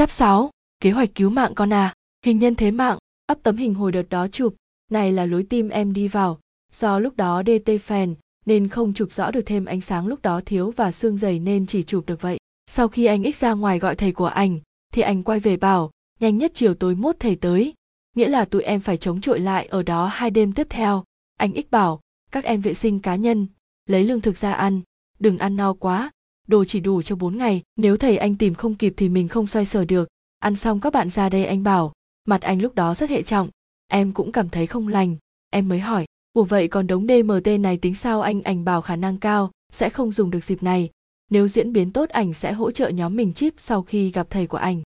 Cháp 6, kế hoạch cứu mạng con à, hình nhân thế mạng, ấp tấm hình hồi đợt đó chụp, này là lối tim em đi vào, do lúc đó DT phèn nên không chụp rõ được thêm ánh sáng lúc đó thiếu và xương dày nên chỉ chụp được vậy. Sau khi anh X ra ngoài gọi thầy của anh, thì anh quay về bảo, nhanh nhất chiều tối mốt thầy tới, nghĩa là tụi em phải chống chọi lại ở đó hai đêm tiếp theo. Anh X bảo, các em vệ sinh cá nhân, lấy lương thực ra ăn, đừng ăn no quá, đồ chỉ đủ cho bốn ngày, nếu thầy anh tìm không kịp thì mình không xoay sở được. Ăn xong các bạn ra đây anh bảo, mặt anh lúc đó rất hệ trọng, em cũng cảm thấy không lành, em mới hỏi, của vậy còn đống DMT này tính sao anh? Ảnh bảo khả năng cao, sẽ không dùng được dịp này, nếu diễn biến tốt ảnh sẽ hỗ trợ nhóm mình chip sau khi gặp thầy của ảnh.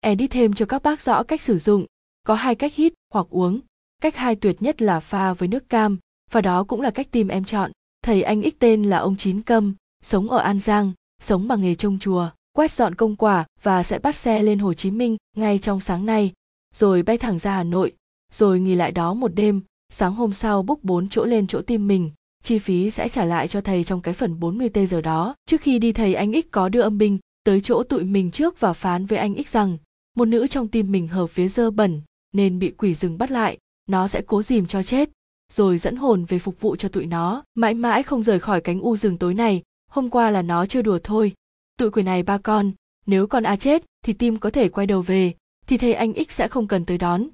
Edit thêm cho các bác rõ cách sử dụng, có hai cách hít hoặc uống, cách hai tuyệt nhất là pha với nước cam, và đó cũng là cách tim em chọn. Thầy anh ích tên là ông Chín Câm, sống ở An Giang, sống bằng nghề trông chùa, quét dọn công quả và sẽ bắt xe lên Hồ Chí Minh ngay trong sáng nay, rồi bay thẳng ra Hà Nội, rồi nghỉ lại đó một đêm, sáng hôm sau book bốn chỗ lên chỗ tim mình, chi phí sẽ trả lại cho thầy trong cái phần 40 t giờ đó. Trước khi đi thầy anh X có đưa âm binh tới chỗ tụi mình trước và phán với anh X rằng một nữ trong tim mình hợp phía dơ bẩn nên bị quỷ rừng bắt lại, nó sẽ cố dìm cho chết, rồi dẫn hồn về phục vụ cho tụi nó, mãi mãi không rời khỏi cánh u rừng tối này, hôm qua là nó chưa đùa thôi. Tụi quỷ này ba con, nếu con A chết thì tim có thể quay đầu về, thì thầy anh X sẽ không cần tới đón.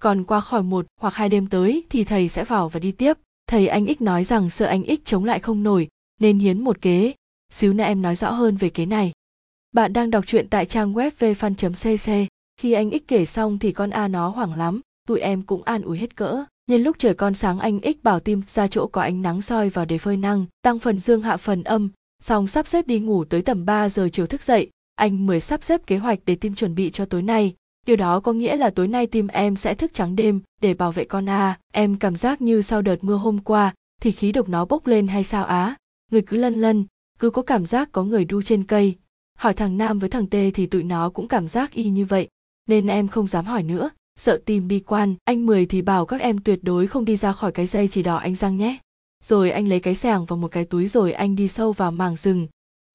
Còn qua khỏi một hoặc hai đêm tới thì thầy sẽ vào và đi tiếp. Thầy anh X nói rằng sợ anh X chống lại không nổi, nên hiến một kế. Xíu nữa em nói rõ hơn về kế này. Bạn đang đọc truyện tại trang web vfan.cc. Khi anh X kể xong thì con A nó hoảng lắm, tụi em cũng an ủi hết cỡ. Nhân lúc trời con sáng anh X bảo tim ra chỗ có ánh nắng soi vào để phơi năng, tăng phần dương hạ phần âm, xong sắp xếp đi ngủ tới tầm 3 giờ chiều thức dậy, anh mới sắp xếp kế hoạch để tim chuẩn bị cho tối nay. Điều đó có nghĩa là tối nay tim em sẽ thức trắng đêm để bảo vệ con A. Em cảm giác như sau đợt mưa hôm qua thì khí độc nó bốc lên hay sao á. Người cứ lân lân, cứ có cảm giác có người đu trên cây. Hỏi thằng Nam với thằng Tê thì tụi nó cũng cảm giác y như vậy, nên em không dám hỏi nữa sợ tim bi quan anh mười thì bảo các em tuyệt đối không đi ra khỏi cái dây chỉ đỏ anh răng nhé rồi anh lấy cái sàng vào một cái túi rồi anh đi sâu vào mảng rừng.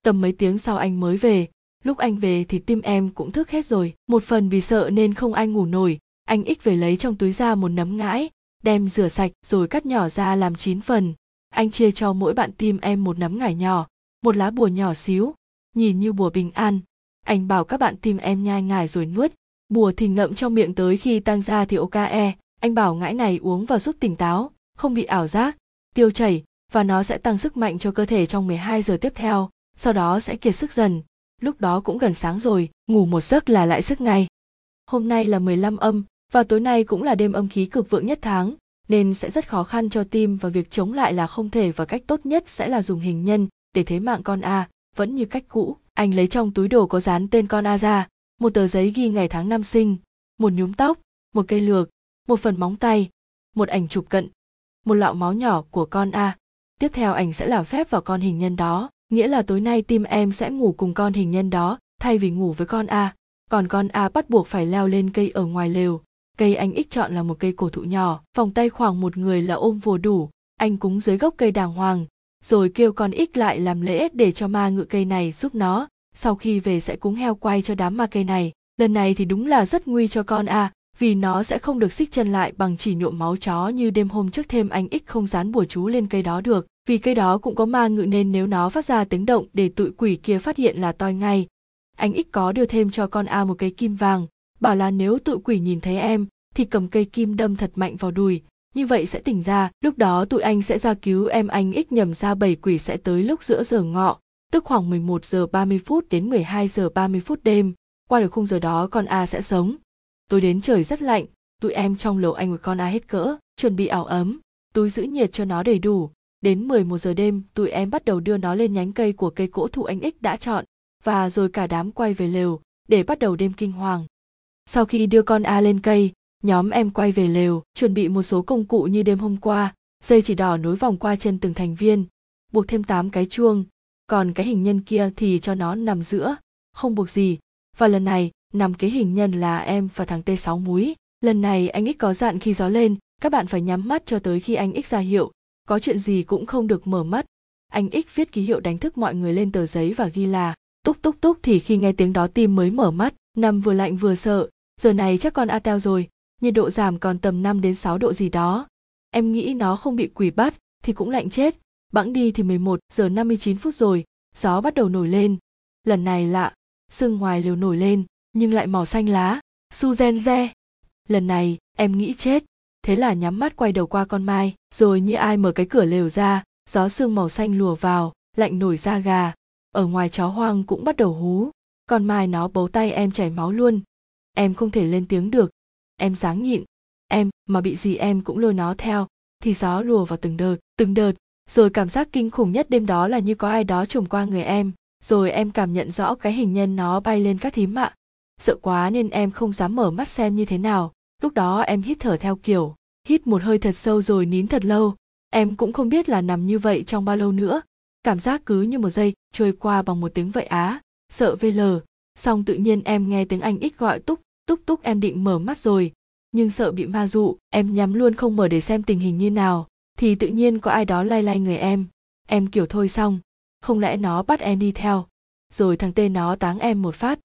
Tầm mấy tiếng sau anh mới về. Lúc anh về thì tim em cũng thức hết rồi. Một phần vì sợ nên không anh ngủ nổi. Anh ích về lấy trong túi ra một nấm ngãi, đem rửa sạch rồi cắt nhỏ ra làm chín phần. Anh chia cho mỗi bạn tim em một nấm ngải nhỏ, một lá bùa nhỏ xíu. Nhìn như bùa bình an. Anh bảo các bạn tim em nhai ngải rồi nuốt. Bùa thì ngậm trong miệng tới khi tăng ra thì ok. E anh bảo ngãi này uống vào giúp tỉnh táo, không bị ảo giác tiêu chảy và nó sẽ tăng sức mạnh cho cơ thể trong 12 giờ tiếp theo sau đó sẽ kiệt sức dần lúc đó cũng gần sáng rồi ngủ một giấc là lại sức ngay hôm nay là 15 âm và tối nay cũng là đêm âm khí cực vượng nhất tháng nên sẽ rất khó khăn cho tim và việc chống lại là không thể và cách tốt nhất sẽ là dùng hình nhân để thế mạng con A, vẫn như cách cũ. Anh lấy trong túi đồ có dán tên con A ra, một tờ giấy ghi ngày tháng năm sinh, một nhúm tóc, một cây lược, một phần móng tay, một ảnh chụp cận, một lọ máu nhỏ của con A. Tiếp theo ảnh sẽ làm phép vào con hình nhân đó, nghĩa là tối nay tim em sẽ ngủ cùng con hình nhân đó, thay vì ngủ với con A. Còn con A bắt buộc phải leo lên cây ở ngoài lều. Cây anh ích chọn là một cây cổ thụ nhỏ, vòng tay khoảng một người là ôm vừa đủ, anh cúng dưới gốc cây đàng hoàng, rồi kêu con ích lại làm lễ để cho ma ngự cây này giúp nó, sau khi về sẽ cúng heo quay cho đám ma cây này lần này thì đúng là rất nguy cho con a à, vì nó sẽ không được xích chân lại bằng chỉ nhuộm máu chó như đêm hôm trước thêm anh ích không dán bùa chú lên cây đó được. Vì cây đó cũng có ma ngự nên nếu nó phát ra tiếng động để tụi quỷ kia phát hiện là toi ngay. Anh ích có đưa thêm cho con a một cây kim vàng bảo là nếu tụi quỷ nhìn thấy em thì cầm cây kim đâm thật mạnh vào đùi. Như vậy sẽ tỉnh ra lúc đó tụi anh sẽ ra cứu em. Anh ích nhầm ra bảy quỷ sẽ tới lúc giữa giờ ngọ tức khoảng 11 giờ 30 phút đến 12 giờ 30 phút đêm, qua được khung giờ đó con A sẽ sống. Tôi đến trời rất lạnh, tụi em trong lầu anh với con A hết cỡ, chuẩn bị áo ấm, túi giữ nhiệt cho nó đầy đủ. Đến 11 giờ đêm, tụi em bắt đầu đưa nó lên nhánh cây của cây cỗ thụ anh Ích đã chọn, và rồi cả đám quay về lều, để bắt đầu đêm kinh hoàng. Sau khi đưa con A lên cây, nhóm em quay về lều, chuẩn bị một số công cụ như đêm hôm qua, dây chỉ đỏ nối vòng qua chân từng thành viên, buộc thêm 8 cái chuông, còn cái hình nhân kia thì cho nó nằm giữa không buộc gì và lần này nằm cái hình nhân là em và thằng t 6 múi lần này anh X có dặn khi gió lên các bạn phải nhắm mắt cho tới khi anh X ra hiệu có chuyện gì cũng không được mở mắt anh X viết ký hiệu đánh thức mọi người lên tờ giấy và ghi là túc túc túc thì khi nghe tiếng đó tim mới mở mắt Nằm vừa lạnh vừa sợ, giờ này chắc con A rồi, nhiệt độ giảm còn tầm 5 đến 6 độ gì đó. Em nghĩ nó không bị quỷ bắt thì cũng lạnh chết. Bẵng đi thì 11 giờ 59 phút rồi, gió bắt đầu nổi lên. Lần này lạ, sương ngoài liều nổi lên, nhưng lại màu xanh lá. Su gen re. Lần này, em nghĩ chết. Thế là nhắm mắt quay đầu qua con mai, rồi như ai mở cái cửa lều ra, gió sương màu xanh lùa vào, lạnh nổi da gà. Ở ngoài chó hoang cũng bắt đầu hú. Con mai nó bấu tay em chảy máu luôn. Em không thể lên tiếng được. Em sáng nhịn. Em, mà bị gì em cũng lôi nó theo. Thì gió lùa vào từng đợt, từng đợt. Rồi cảm giác kinh khủng nhất đêm đó là như có ai đó trùm qua người em. Rồi em cảm nhận rõ cái hình nhân nó bay lên các thím ạ. Sợ quá nên em không dám mở mắt xem như thế nào. Lúc đó em hít thở theo kiểu, hít một hơi thật sâu rồi nín thật lâu. Em cũng không biết là nằm như vậy trong bao lâu nữa. Cảm giác cứ như một giây trôi qua bằng một tiếng vậy á. Sợ VL, xong tự nhiên em nghe tiếng anh ít gọi túc, túc túc em định mở mắt rồi, nhưng sợ bị ma dụ, em nhắm luôn không mở để xem tình hình như nào, thì tự nhiên có ai đó lay lay người em, em kiểu thôi xong, không lẽ nó bắt em đi theo, rồi thằng tên nó táng em một phát,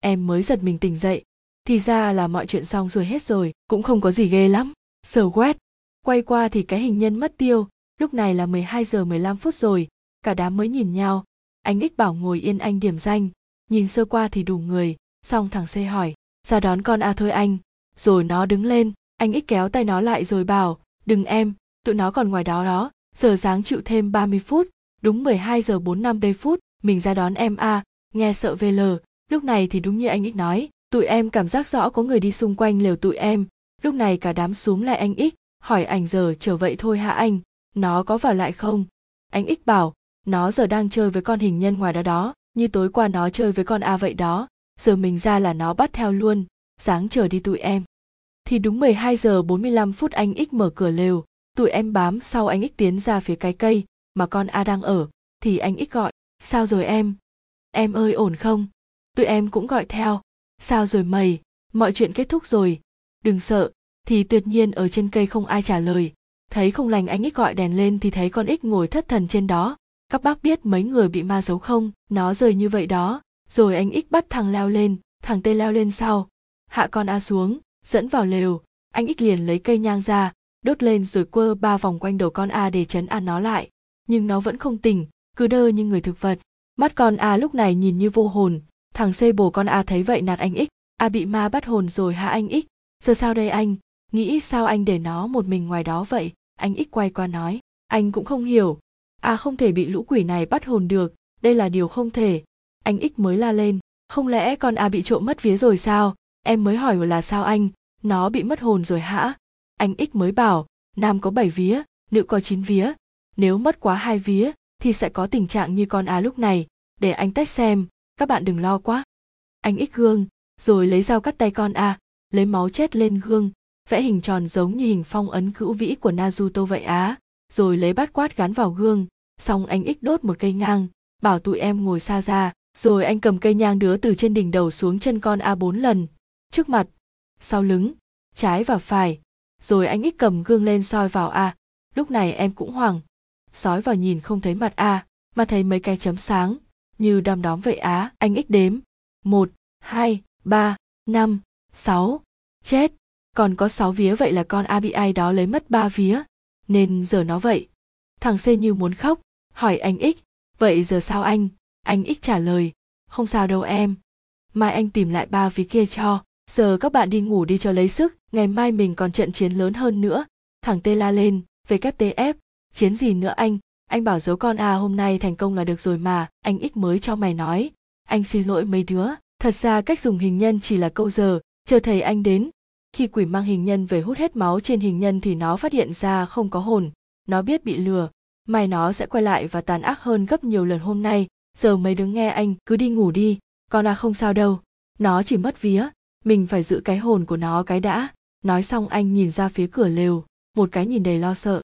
em mới giật mình tỉnh dậy, thì ra là mọi chuyện xong rồi hết rồi, cũng không có gì ghê lắm, sờ quét, quay qua thì cái hình nhân mất tiêu, lúc này là 12 giờ 15 phút rồi, cả đám mới nhìn nhau, anh ích bảo ngồi yên anh điểm danh. Nhìn sơ qua thì đủ người. Xong thằng c hỏi ra đón con a à thôi anh? Rồi nó đứng lên. Anh ích kéo tay nó lại rồi bảo đừng em tụi nó còn ngoài đó đó. Giờ dáng chịu thêm 30 phút. Đúng 12 giờ 45 b phút mình ra đón em a à, nghe sợ vl lúc này thì đúng như anh ích nói tụi em cảm giác rõ có người đi xung quanh lều tụi em. Lúc này cả đám xuống lại anh ích hỏi ảnh giờ trở vậy thôi hả anh? Nó có vào lại không? Anh ích bảo nó giờ đang chơi với con hình nhân ngoài đó đó như tối qua nó chơi với con a vậy đó. Giờ mình ra là nó bắt theo luôn sáng chờ đi tụi em. Thì đúng 12 giờ 45 phút anh ích mở cửa lều, tụi em bám sau anh ích tiến ra phía cái cây mà con A đang ở, thì anh ích gọi, sao rồi em? Em ơi ổn không? Tụi em cũng gọi theo, sao rồi mày? Mọi chuyện kết thúc rồi, đừng sợ, thì tuyệt nhiên ở trên cây không ai trả lời. Thấy không lành anh ích gọi đèn lên thì thấy con ích ngồi thất thần trên đó, các bác biết mấy người bị ma giấu không? Nó rời như vậy đó. Rồi anh ích bắt thằng leo lên. Thằng tê leo lên sau. Hạ con a xuống dẫn vào lều. Anh ích liền lấy cây nhang ra đốt lên rồi quơ ba vòng quanh đầu con a để chấn an nó lại. Nhưng nó vẫn không tỉnh cứ đơ như người thực vật. Mắt con a lúc này nhìn như vô hồn thằng c bồ con a thấy vậy nạt anh ích a bị ma bắt hồn rồi hả anh ích giờ sao đây anh? Nghĩ sao anh để nó một mình ngoài đó vậy? Anh ích quay qua nói. Anh cũng không hiểu. A không thể bị lũ quỷ này bắt hồn được. Đây là điều không thể. Anh ích mới la lên. Không lẽ con a bị trộm mất vía rồi sao? Em mới hỏi là sao anh? Nó bị mất hồn rồi hả? Anh ích mới bảo, nam có bảy vía, nữ có chín vía. Nếu mất quá hai vía, thì sẽ có tình trạng như con a lúc này. Để anh test xem các bạn đừng lo quá. Anh ích gương rồi lấy dao cắt tay con a lấy máu chết lên gương vẽ hình tròn giống như hình phong ấn cữu vĩ của naruto vậy á rồi lấy bát quát gắn vào gương. Xong anh ích đốt một cây ngang, bảo tụi em ngồi xa ra rồi anh cầm cây nhang đứa từ trên đỉnh đầu xuống chân con a bốn lần trước mặt sau lưng trái và phải. Rồi anh ích cầm gương lên soi vào a lúc này em cũng hoảng sói vào nhìn không thấy mặt a mà thấy mấy cái chấm sáng như đom đóm vậy á. Anh ích đếm. Một, hai, ba, năm, sáu. Chết. Còn có sáu vía vậy là con abi bị ai đó lấy mất ba vía. Nên giờ nó vậy. Thằng c như muốn khóc. Hỏi anh ích vậy giờ sao anh? Anh ích trả lời. Không sao đâu em. Mai anh tìm lại ba ví kia cho. Giờ các bạn đi ngủ đi cho lấy sức. Ngày mai mình còn trận chiến lớn hơn nữa. Thằng tê la lên. Wtf chiến gì nữa anh? Anh bảo giấu con à hôm nay thành công là được rồi mà, anh ít mới cho mày nói. Anh xin lỗi mấy đứa. Thật ra cách dùng hình nhân chỉ là câu giờ. Chờ thầy anh đến. Khi quỷ mang hình nhân về hút hết máu trên hình nhân thì nó phát hiện ra không có hồn. Nó biết bị lừa. Mai nó sẽ quay lại và tàn ác hơn gấp nhiều lần hôm nay. Giờ mấy đứa nghe anh, cứ đi ngủ đi. Con à không sao đâu. Nó chỉ mất vía. Mình phải giữ cái hồn của nó cái đã. Nói xong anh nhìn ra phía cửa lều. Một cái nhìn đầy lo sợ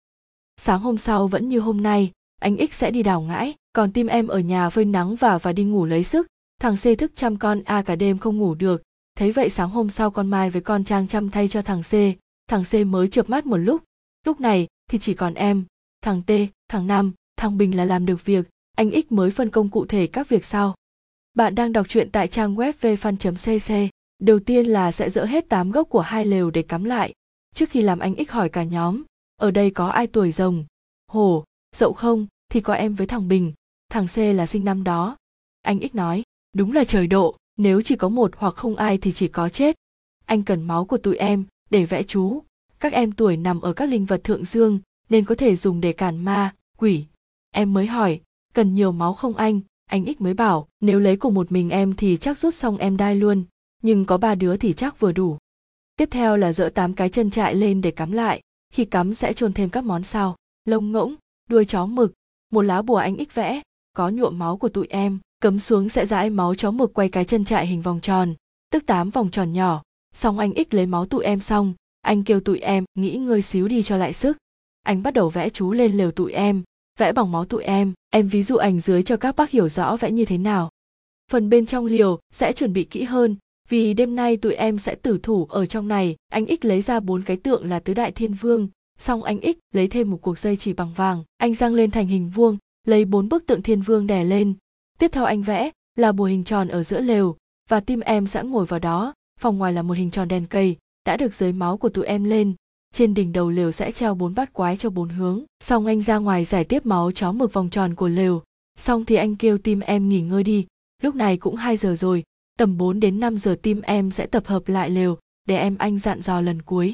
sáng hôm sau vẫn như hôm nay, anh X sẽ đi đào ngãi, còn tim em ở nhà phơi nắng và và đi ngủ lấy sức. Thằng c thức chăm con a cả đêm không ngủ được. Thấy vậy sáng hôm sau con mai với con trang chăm thay cho thằng c. Thằng c mới chợp mắt một lúc. Lúc này thì chỉ còn em, thằng t, thằng nam, thằng bình là làm được việc. Anh x mới phân công cụ thể các việc sau. Bạn đang đọc truyện tại trang web vfan cc đầu tiên là sẽ dỡ hết tám gốc của hai lều để cắm lại. Trước khi làm anh X hỏi cả nhóm ở đây có ai tuổi rồng? Hổ, dậu không? Thì có em với thằng bình. Thằng c là sinh năm đó. Anh ích nói, đúng là trời độ, nếu chỉ có một hoặc không ai thì chỉ có chết. Anh cần máu của tụi em, để vẽ chú. Các em tuổi nằm ở các linh vật thượng dương, nên có thể dùng để cản ma, quỷ. Em mới hỏi, cần nhiều máu không anh? Anh ích mới bảo, nếu lấy cùng một mình em thì chắc rút xong em đai luôn. Nhưng có ba đứa thì chắc vừa đủ. Tiếp theo là dỡ tám cái chân trại lên để cắm lại khi cắm sẽ chôn thêm các món sau lông ngỗng, đuôi chó mực, một lá bùa anh ích vẽ, có nhuộm máu của tụi em, cấm xuống sẽ dãi máu chó mực quay cái chân trại hình vòng tròn, tức tám vòng tròn nhỏ. Xong anh ích lấy máu tụi em xong, anh kêu tụi em nghĩ ngơi xíu đi cho lại sức. Anh bắt đầu vẽ chú lên lều tụi em, vẽ bằng máu tụi em em ví dụ ảnh dưới cho các bác hiểu rõ vẽ như thế nào. Phần bên trong liều sẽ chuẩn bị kỹ hơn vì đêm nay tụi em sẽ tử thủ ở trong này, anh ích lấy ra bốn cái tượng là tứ đại thiên vương. Xong anh ích lấy thêm một cuộc dây chỉ bằng vàng, anh giăng lên thành hình vuông, lấy bốn bức tượng thiên vương đè lên. Tiếp theo anh vẽ, là bùa hình tròn ở giữa lều, và tim em sẽ ngồi vào đó. Phòng ngoài là một hình tròn đèn cây đã được dưới máu của tụi em lên. Trên đỉnh đầu lều sẽ treo bốn bát quái cho bốn hướng. Xong anh ra ngoài giải tiếp máu chó mực vòng tròn của lều. Xong thì anh kêu tim em nghỉ ngơi đi. Lúc này cũng 2 giờ rồi tầm 4 đến 5 giờ tim em sẽ tập hợp lại lều để em anh dặn dò lần cuối.